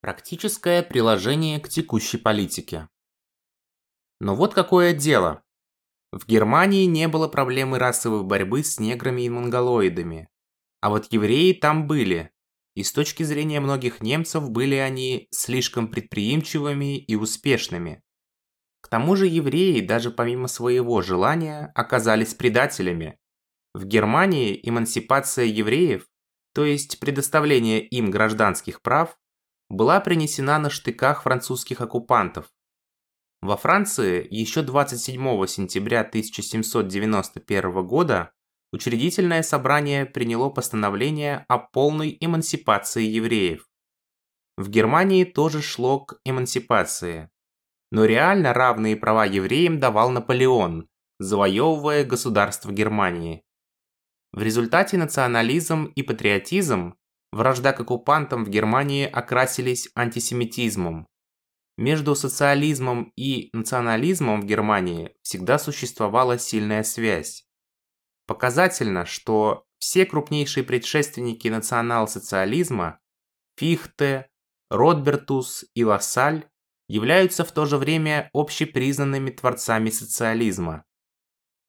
Практическое приложение к текущей политике. Но вот какое дело. В Германии не было проблемы расовой борьбы с неграми и монголоидами. А вот евреи там были. И с точки зрения многих немцев были они слишком предприимчивыми и успешными. К тому же евреи даже помимо своего желания оказались предателями. В Германии эмансипация евреев, то есть предоставление им гражданских прав, была принесена на штыках французских оккупантов. Во Франции еще 27 сентября 1791 года учредительное собрание приняло постановление о полной эмансипации евреев. В Германии тоже шло к эмансипации. Но реально равные права евреям давал Наполеон, завоевывая государство Германии. В результате национализм и патриотизм вражда к оккупантам в Германии окрасились антисемитизмом. Между социализмом и национализмом в Германии всегда существовала сильная связь. Показательно, что все крупнейшие предшественники национал-социализма Фихте, Ротбертус и Лассаль являются в то же время общепризнанными творцами социализма.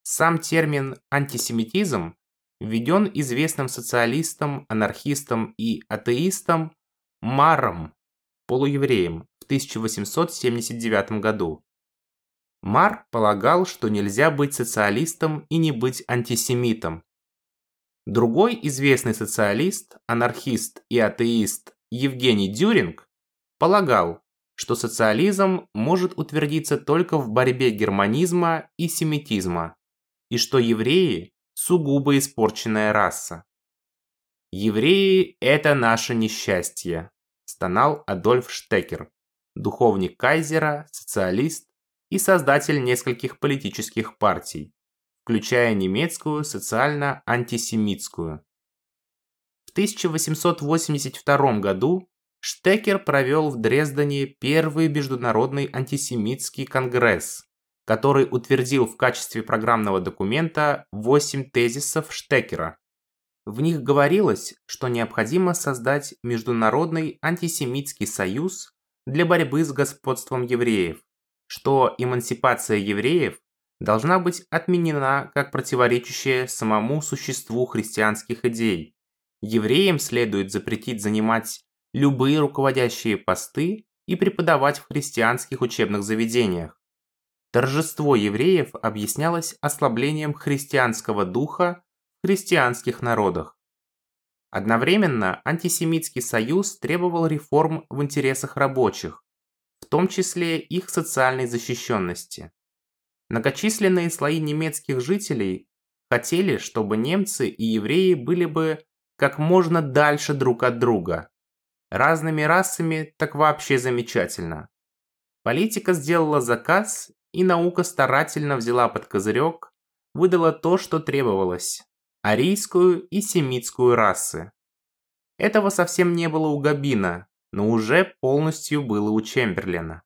Сам термин «антисемитизм» введен известным социалистом, анархистом и атеистом Маром, полуевреем, в 1879 году. Мар полагал, что нельзя быть социалистом и не быть антисемитом. Другой известный социалист, анархист и атеист Евгений Дюринг полагал, что социализм может утвердиться только в борьбе германизма и семитизма, и что евреи сугубо испорченная раса. «Евреи – это наше несчастье», – стонал Адольф Штекер, духовник кайзера, социалист и создатель нескольких политических партий, включая немецкую социально-антисемитскую. В 1882 году Штекер провел в Дрездене первый международный антисемитский конгресс, который утвердил в качестве программного документа 8 тезисов Штекера. В них говорилось, что необходимо создать международный антисемитский союз для борьбы с господством евреев, что эмансипация евреев должна быть отменена как противоречащая самому существу христианских идей. Евреям следует запретить занимать любые руководящие посты и преподавать в христианских учебных заведениях. Торжество евреев объяснялось ослаблением христианского духа в христианских народах. Одновременно антисемитский союз требовал реформ в интересах рабочих, в том числе их социальной защищенности. Многочисленные слои немецких жителей хотели, чтобы немцы и евреи были бы как можно дальше друг от друга. Разными расами так вообще замечательно. Политика сделала заказ и наука старательно взяла под козырек, выдала то, что требовалось – арийскую и семитскую расы. Этого совсем не было у Габина, но уже полностью было у Чемберлена.